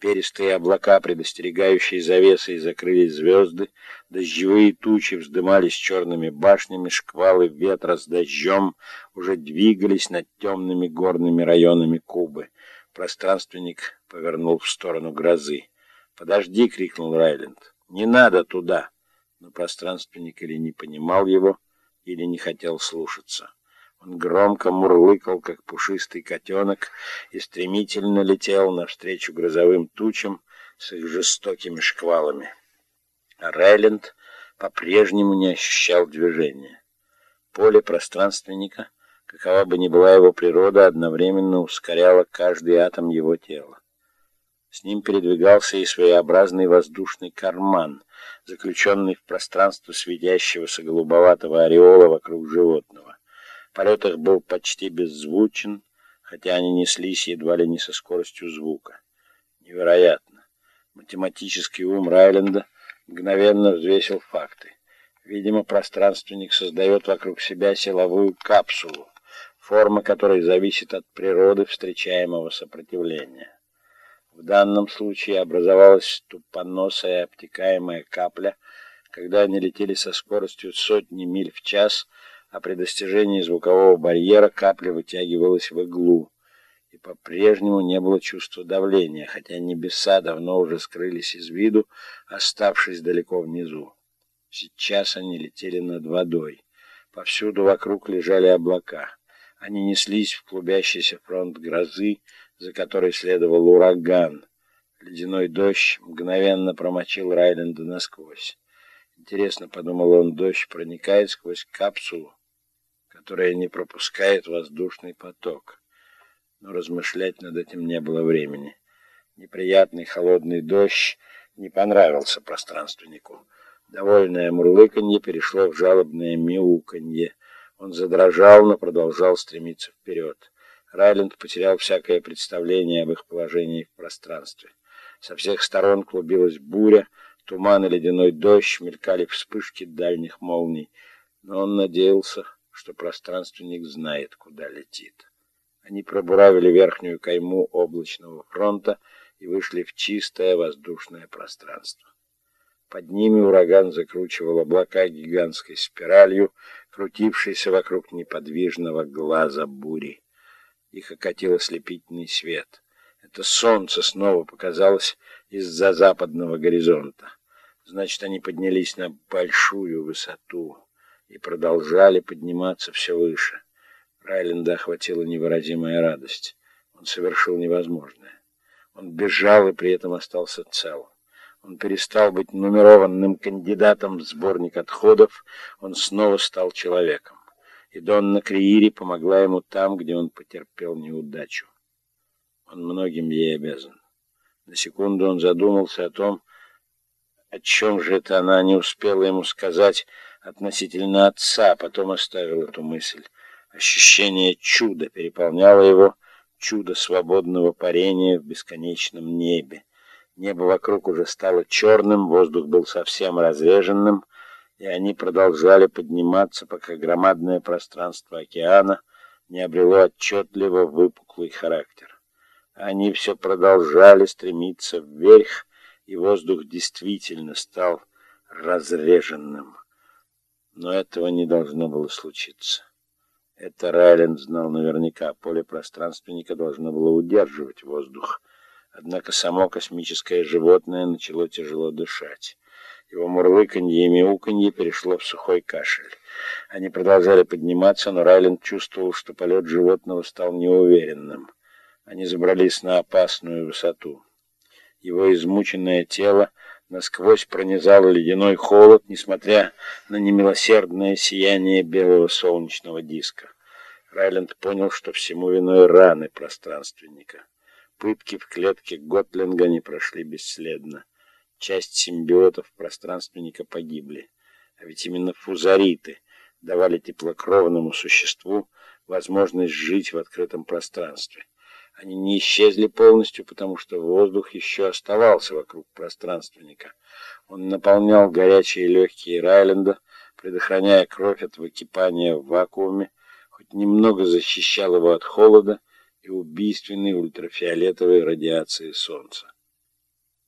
Перистые облака, предостерегающие завесой, закрылись звезды, дождевые тучи вздымались черными башнями, шквалы ветра с дождем уже двигались над темными горными районами Кубы. Пространственник повернул в сторону грозы. «Подожди!» — крикнул Райленд. «Не надо туда!» Но пространственник или не понимал его, или не хотел слушаться. Он громко мурлыкал, как пушистый котенок, и стремительно летел навстречу грозовым тучам с их жестокими шквалами. А Райленд по-прежнему не ощущал движения. Поле пространственника, какова бы ни была его природа, одновременно ускоряло каждый атом его тела. С ним передвигался и своеобразный воздушный карман, заключенный в пространство светящегося голубоватого ореола вокруг животного. Полет их был почти беззвучен, хотя они неслись едва ли не со скоростью звука. Невероятно. Математический ум Райленда мгновенно взвесил факты. Видимо, пространственник создает вокруг себя силовую капсулу, форма которой зависит от природы встречаемого сопротивления. В данном случае образовалась тупоносая обтекаемая капля, когда они летели со скоростью сотни миль в час, а при достижении звукового барьера капля вытягивалась в иглу, и по-прежнему не было чувства давления, хотя небеса давно уже скрылись из виду, оставшись далеко внизу. Сейчас они летели над водой. Повсюду вокруг лежали облака. Они неслись в клубящийся фронт грозы, за которой следовал ураган. Ледяной дождь мгновенно промочил Райленда насквозь. Интересно, подумал он, дождь проникает сквозь капсулу которая не пропускает воздушный поток. Но размышлять над этим не было времени. Неприятный холодный дождь не понравился пространственнику. Довольное мурлыканье перешло в жалобное мяуканье. Он задрожал, но продолжал стремиться вперед. Райленд потерял всякое представление об их положении в пространстве. Со всех сторон клубилась буря, туман и ледяной дождь, мелькали вспышки дальних молний. Но он надеялся что пространственник знает, куда летит. Они пробуравили верхнюю кайму облачного фронта и вышли в чистое воздушное пространство. Под ними ураган закручивал облака гигантской спиралью, крутившейся вокруг неподвижного глаза бури. Их окатил ослепительный свет. Это солнце снова показалось из-за западного горизонта. Значит, они поднялись на большую высоту и продолжали подниматься все выше. Райленда охватила невыразимая радость. Он совершил невозможное. Он бежал и при этом остался цел. Он перестал быть нумерованным кандидатом в сборник отходов, он снова стал человеком. И Донна Криири помогла ему там, где он потерпел неудачу. Он многим ей обязан. На секунду он задумался о том, о чем же это она не успела ему сказать, относительно отца, потом оставил эту мысль. Ощущение чуда переполняло его, чудо свободного парения в бесконечном небе. Небо вокруг уже стало черным, воздух был совсем разреженным, и они продолжали подниматься, пока громадное пространство океана не обрело отчетливо выпуклый характер. Они все продолжали стремиться вверх, и воздух действительно стал разреженным. Но этого не должно было случиться. Это Райленд знал наверняка. Поле пространственника должно было удерживать воздух. Однако само космическое животное начало тяжело дышать. Его мурлыканье и мяуканье перешло в сухой кашель. Они продолжали подниматься, но Райленд чувствовал, что полет животного стал неуверенным. Они забрались на опасную высоту. Его измученное тело насквозь пронизал ледяной холод, несмотря на немилосердное сияние белого солнечного диска. Райленд понял, что всему виной раны пространственника. Пытки в клетке Готлинга не прошли бесследно. Часть симбиотов пространственника погибли. А ведь именно фузариты давали теплокровному существу возможность жить в открытом пространстве. Они не исчезли полностью, потому что воздух еще оставался вокруг пространственника. Он наполнял горячие легкие Райленда, предохраняя кровь от выкипания в вакууме, хоть немного защищал его от холода и убийственной ультрафиолетовой радиации солнца.